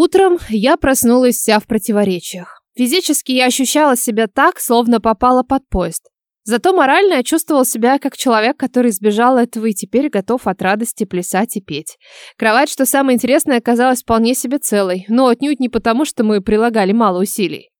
Утром я проснулась вся в противоречиях. Физически я ощущала себя так, словно попала под поезд. Зато морально я чувствовал себя как человек, который избежал этого и теперь готов от радости плясать и петь. Кровать, что самое интересное, оказалась вполне себе целой, но отнюдь не потому, что мы прилагали мало усилий.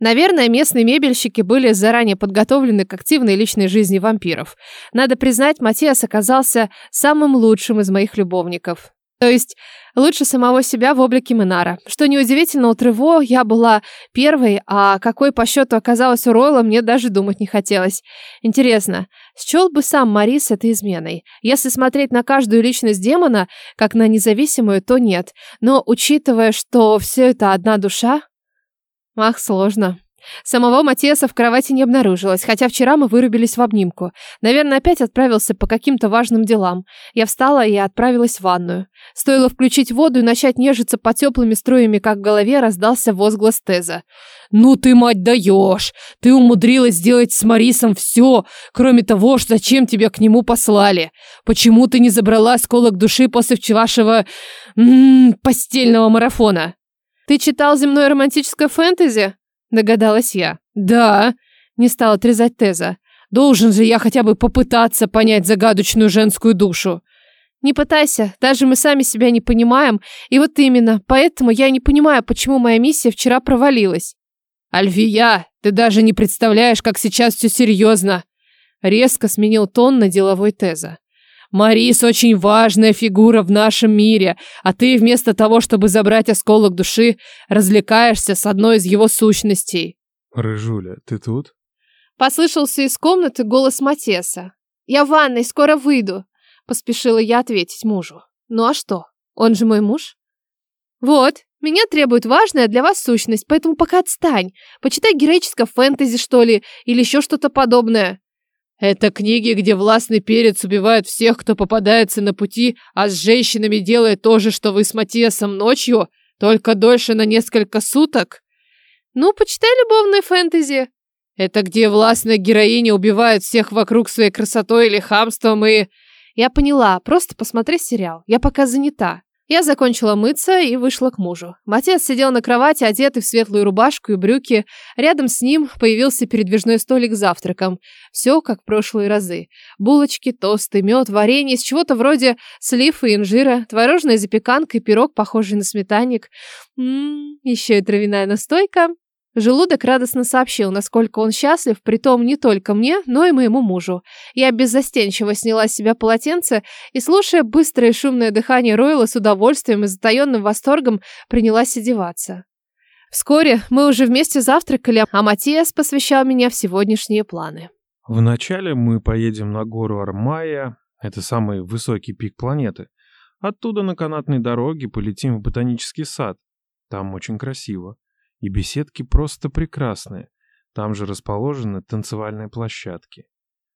Наверное, местные мебельщики были заранее подготовлены к активной личной жизни вампиров. Надо признать, Матиас оказался самым лучшим из моих любовников. То есть лучше самого себя в облике Минара. Что неудивительно, у Трево я была первой, а какой по счету оказалась у Ройла, мне даже думать не хотелось. Интересно, счел бы сам Марис этой изменой? Если смотреть на каждую личность демона, как на независимую, то нет. Но учитывая, что все это одна душа... Ах, сложно. Самого Матиаса в кровати не обнаружилось, хотя вчера мы вырубились в обнимку. Наверное, опять отправился по каким-то важным делам. Я встала и отправилась в ванную. Стоило включить воду и начать нежиться под теплыми струями, как в голове раздался возглас Теза. «Ну ты, мать, даешь! Ты умудрилась сделать с Марисом все, кроме того, что зачем тебя к нему послали. Почему ты не забрала осколок души после вчерашнего... Постельного марафона?» «Ты читал земное романтическое фэнтези?» Догадалась я. Да, не стал отрезать Теза. Должен же я хотя бы попытаться понять загадочную женскую душу. Не пытайся, даже мы сами себя не понимаем. И вот именно, поэтому я не понимаю, почему моя миссия вчера провалилась. Альвия, ты даже не представляешь, как сейчас все серьезно. Резко сменил тон на деловой Теза. Марис очень важная фигура в нашем мире, а ты вместо того, чтобы забрать осколок души, развлекаешься с одной из его сущностей. Рыжуля, ты тут? Послышался из комнаты голос Матеса. Я в ванной, скоро выйду, поспешила я ответить мужу. Ну а что? Он же мой муж. Вот, меня требует важная для вас сущность, поэтому пока отстань. Почитай героическое фэнтези, что ли, или еще что-то подобное. Это книги, где властный перец убивает всех, кто попадается на пути, а с женщинами делает то же, что вы с Матиасом ночью, только дольше на несколько суток? Ну, почитай любовные фэнтези. Это где властная героиня убивает всех вокруг своей красотой или хамством и... Я поняла, просто посмотри сериал. Я пока занята. Я закончила мыться и вышла к мужу. Матец сидел на кровати, одетый в светлую рубашку и брюки. Рядом с ним появился передвижной столик с завтраком. Все как в прошлые разы. Булочки, тосты, мед, варенье из чего-то вроде слив и инжира, творожная запеканка и пирог, похожий на сметанник. Ммм, еще и травяная настойка. Желудок радостно сообщил, насколько он счастлив, притом не только мне, но и моему мужу. Я беззастенчиво сняла с себя полотенце и, слушая быстрое шумное дыхание Ройла, с удовольствием и затаенным восторгом принялась одеваться. Вскоре мы уже вместе завтракали, а Матиас посвящал меня в сегодняшние планы. Вначале мы поедем на гору Армая, это самый высокий пик планеты. Оттуда на канатной дороге полетим в ботанический сад. Там очень красиво. И беседки просто прекрасные. Там же расположены танцевальные площадки.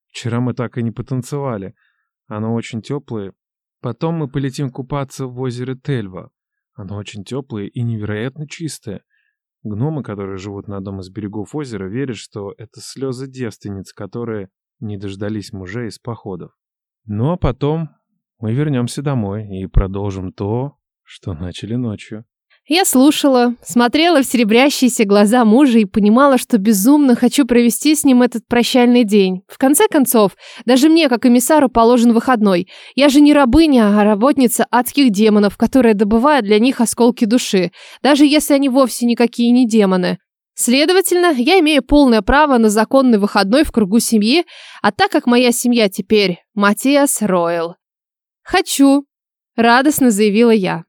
Вчера мы так и не потанцевали. Оно очень теплое. Потом мы полетим купаться в озере Тельва. Оно очень теплое и невероятно чистое. Гномы, которые живут на одном из берегов озера, верят, что это слезы девственниц, которые не дождались мужей из походов. Ну а потом мы вернемся домой и продолжим то, что начали ночью. Я слушала, смотрела в серебрящиеся глаза мужа и понимала, что безумно хочу провести с ним этот прощальный день. В конце концов, даже мне, как эмиссару, положен выходной. Я же не рабыня, а работница адских демонов, которая добывает для них осколки души, даже если они вовсе никакие не демоны. Следовательно, я имею полное право на законный выходной в кругу семьи, а так как моя семья теперь Матиас Ройл. «Хочу», — радостно заявила я.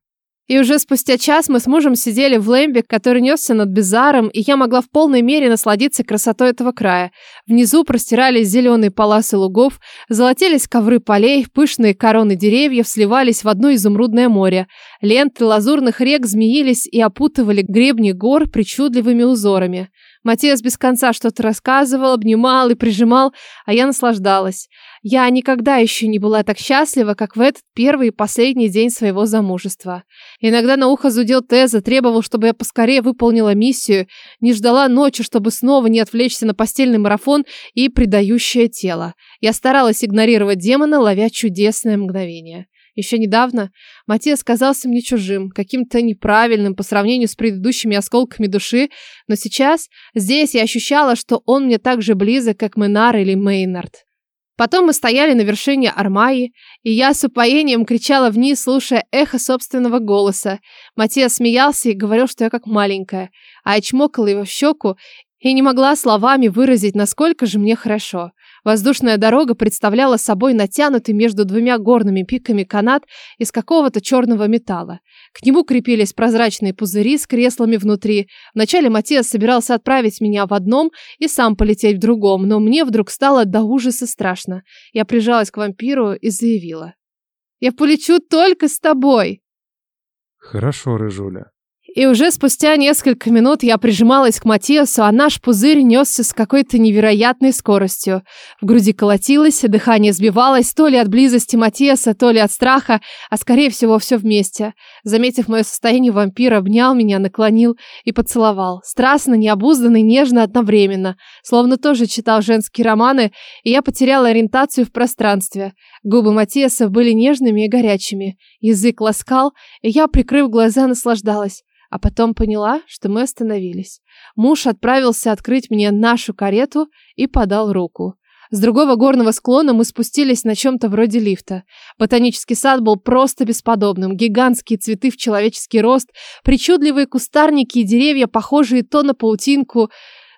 И уже спустя час мы с мужем сидели в лэмбе, который несся над Безаром, и я могла в полной мере насладиться красотой этого края. Внизу простирались зеленые полосы лугов, золотились ковры полей, пышные короны деревьев сливались в одно изумрудное море. Ленты лазурных рек змеились и опутывали гребни гор причудливыми узорами. Матиас без конца что-то рассказывал, обнимал и прижимал, а я наслаждалась. Я никогда еще не была так счастлива, как в этот первый и последний день своего замужества. Иногда на ухо зудел Теза, требовал, чтобы я поскорее выполнила миссию, не ждала ночи, чтобы снова не отвлечься на постельный марафон и предающее тело. Я старалась игнорировать демона, ловя чудесное мгновение. Еще недавно Матиас казался мне чужим, каким-то неправильным по сравнению с предыдущими осколками души, но сейчас здесь я ощущала, что он мне так же близок, как Менар или Мейнард. Потом мы стояли на вершине Армаи, и я с упоением кричала вниз, слушая эхо собственного голоса. Матиас смеялся и говорил, что я как маленькая, а я чмокала его в щеку и не могла словами выразить, насколько же мне хорошо. Воздушная дорога представляла собой натянутый между двумя горными пиками канат из какого-то черного металла. К нему крепились прозрачные пузыри с креслами внутри. Вначале Матиас собирался отправить меня в одном и сам полететь в другом, но мне вдруг стало до ужаса страшно. Я прижалась к вампиру и заявила. «Я полечу только с тобой!» «Хорошо, Рыжуля», и уже спустя несколько минут я прижималась к Матиасу, а наш пузырь несся с какой-то невероятной скоростью. В груди колотилось, дыхание сбивалось то ли от близости Матиаса, то ли от страха, а скорее всего все вместе. Заметив мое состояние, вампир обнял меня, наклонил и поцеловал. Страстно, необузданно и нежно одновременно. Словно тоже читал женские романы, и я потеряла ориентацию в пространстве. Губы Матиаса были нежными и горячими. Язык ласкал, и я, прикрыв глаза, наслаждалась. А потом поняла, что мы остановились. Муж отправился открыть мне нашу карету и подал руку. С другого горного склона мы спустились на чем-то вроде лифта. Ботанический сад был просто бесподобным. Гигантские цветы в человеческий рост, причудливые кустарники и деревья, похожие то на паутинку,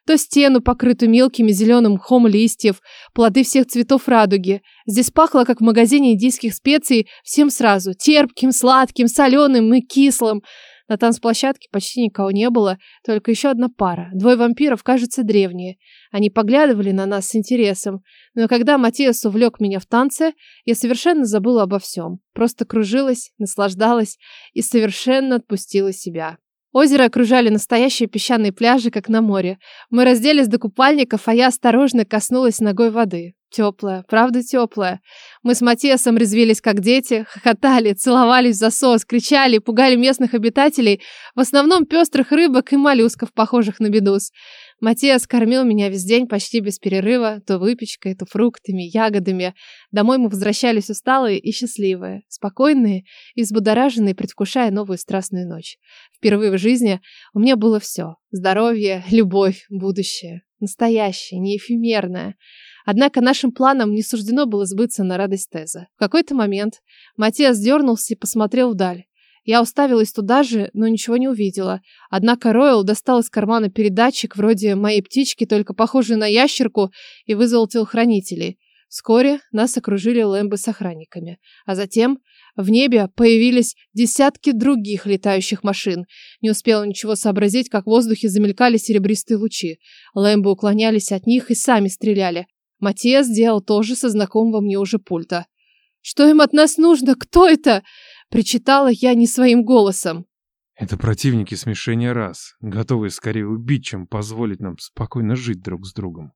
то стену, покрытую мелкими зеленым мхом листьев, плоды всех цветов радуги. Здесь пахло, как в магазине индийских специй, всем сразу. Терпким, сладким, соленым и кислым. На танцплощадке почти никого не было, только еще одна пара. Двое вампиров, кажется, древние. Они поглядывали на нас с интересом. Но когда Матиас увлек меня в танце, я совершенно забыла обо всем. Просто кружилась, наслаждалась и совершенно отпустила себя. Озеро окружали настоящие песчаные пляжи, как на море. Мы разделись до купальников, а я осторожно коснулась ногой воды. Теплая, правда теплая. Мы с Матиасом резвились как дети, хохотали, целовались в засос, кричали, пугали местных обитателей, в основном пестрых рыбок и моллюсков, похожих на бедуз. Матиас кормил меня весь день почти без перерыва, то выпечкой, то фруктами, ягодами. Домой мы возвращались усталые и счастливые, спокойные и взбудораженные, предвкушая новую страстную ночь. Впервые в жизни у меня было все. Здоровье, любовь, будущее. Настоящее, не эфемерное. Однако нашим планам не суждено было сбыться на радость Теза. В какой-то момент Матиас дернулся и посмотрел вдаль. Я уставилась туда же, но ничего не увидела. Однако Ройл достал из кармана передатчик вроде моей птички, только похожий на ящерку, и вызвал телохранителей. Вскоре нас окружили лэмбы с охранниками. А затем в небе появились десятки других летающих машин. Не успела ничего сообразить, как в воздухе замелькали серебристые лучи. Лэмбы уклонялись от них и сами стреляли. Матиас сделал то же со знакомого мне уже пульта. «Что им от нас нужно? Кто это?» Причитала я не своим голосом. Это противники смешения рас, готовые скорее убить, чем позволить нам спокойно жить друг с другом.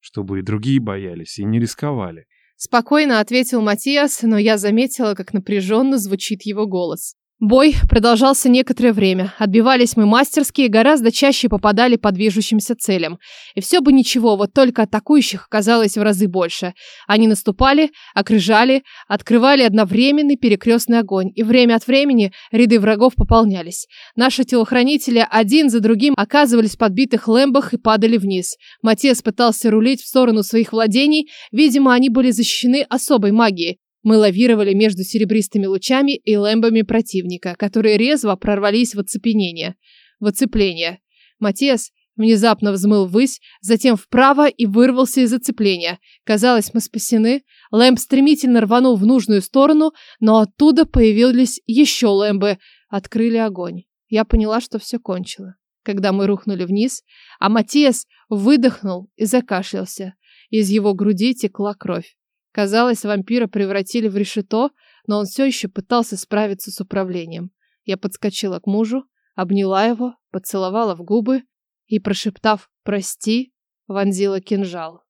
Чтобы и другие боялись и не рисковали. Спокойно ответил Матиас, но я заметила, как напряженно звучит его голос. Бой продолжался некоторое время. Отбивались мы мастерски и гораздо чаще попадали по движущимся целям. И все бы ничего, вот только атакующих оказалось в разы больше. Они наступали, окружали, открывали одновременный перекрестный огонь, и время от времени ряды врагов пополнялись. Наши телохранители один за другим оказывались в подбитых лэмбах и падали вниз. Матес пытался рулить в сторону своих владений, видимо, они были защищены особой магией. Мы лавировали между серебристыми лучами и лэмбами противника, которые резво прорвались в оцепенение. В оцепление. Матиас внезапно взмыл ввысь, затем вправо и вырвался из оцепления. Казалось, мы спасены. Лэмб стремительно рванул в нужную сторону, но оттуда появились еще лэмбы. Открыли огонь. Я поняла, что все кончило. Когда мы рухнули вниз, а Матиас выдохнул и закашлялся. Из его груди текла кровь. Казалось, вампира превратили в решето, но он все еще пытался справиться с управлением. Я подскочила к мужу, обняла его, поцеловала в губы и, прошептав «прости», вонзила кинжал.